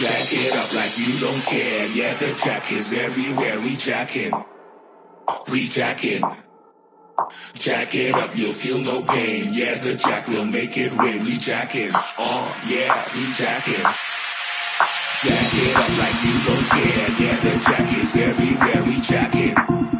Jack it up like you don't care. Yeah, the jack is everywhere. We jacking. We jacking. Jack it up, you'll feel no pain. Yeah, the jack will make it rain. We jacking. Oh, yeah, we jacking. Jack it up like you don't care. Yeah, the jack is everywhere. We jacking.